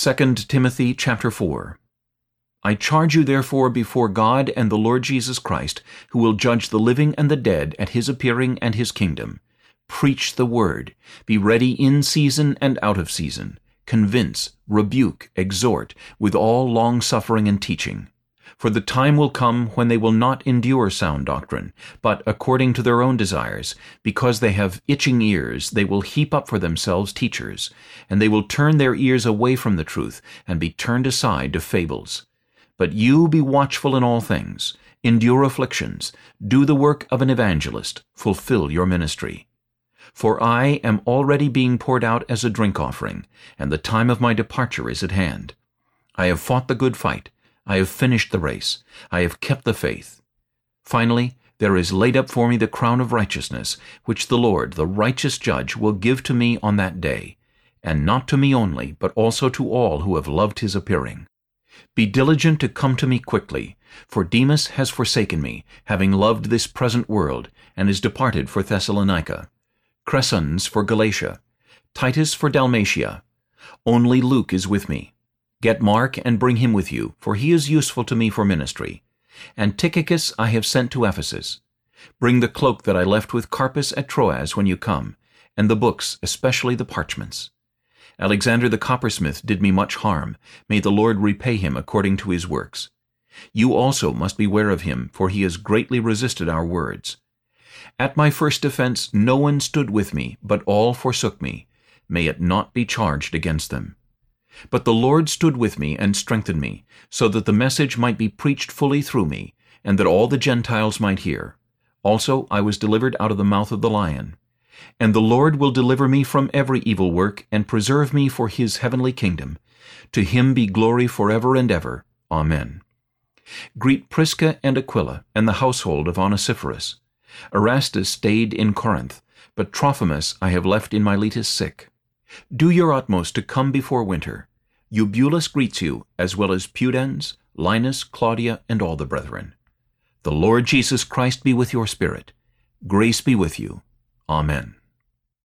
2 Timothy chapter 4 I charge you therefore before God and the Lord Jesus Christ, who will judge the living and the dead at his appearing and his kingdom. Preach the word. Be ready in season and out of season. Convince, rebuke, exhort, with all longsuffering and teaching. For the time will come when they will not endure sound doctrine, but according to their own desires, because they have itching ears, they will heap up for themselves teachers, and they will turn their ears away from the truth, and be turned aside to fables. But you be watchful in all things, endure afflictions, do the work of an evangelist, fulfill your ministry. For I am already being poured out as a drink offering, and the time of my departure is at hand. I have fought the good fight, I have finished the race. I have kept the faith. Finally, there is laid up for me the crown of righteousness, which the Lord, the righteous judge, will give to me on that day, and not to me only, but also to all who have loved his appearing. Be diligent to come to me quickly, for Demas has forsaken me, having loved this present world, and is departed for Thessalonica. Crescens for Galatia, Titus for Dalmatia. Only Luke is with me. Get Mark and bring him with you, for he is useful to me for ministry. And Tychicus I have sent to Ephesus. Bring the cloak that I left with Carpus at Troas when you come, and the books, especially the parchments. Alexander the coppersmith did me much harm. May the Lord repay him according to his works. You also must beware of him, for he has greatly resisted our words. At my first defense no one stood with me, but all forsook me. May it not be charged against them. But the Lord stood with me and strengthened me, so that the message might be preached fully through me, and that all the Gentiles might hear. Also I was delivered out of the mouth of the lion. And the Lord will deliver me from every evil work, and preserve me for his heavenly kingdom. To him be glory forever and ever. Amen. Greet Prisca and Aquila, and the household of Onesiphorus. Erastus stayed in Corinth, but Trophimus I have left in Miletus sick. Do your utmost to come before winter. Eubulus greets you, as well as Pudens, Linus, Claudia, and all the brethren. The Lord Jesus Christ be with your spirit. Grace be with you. Amen.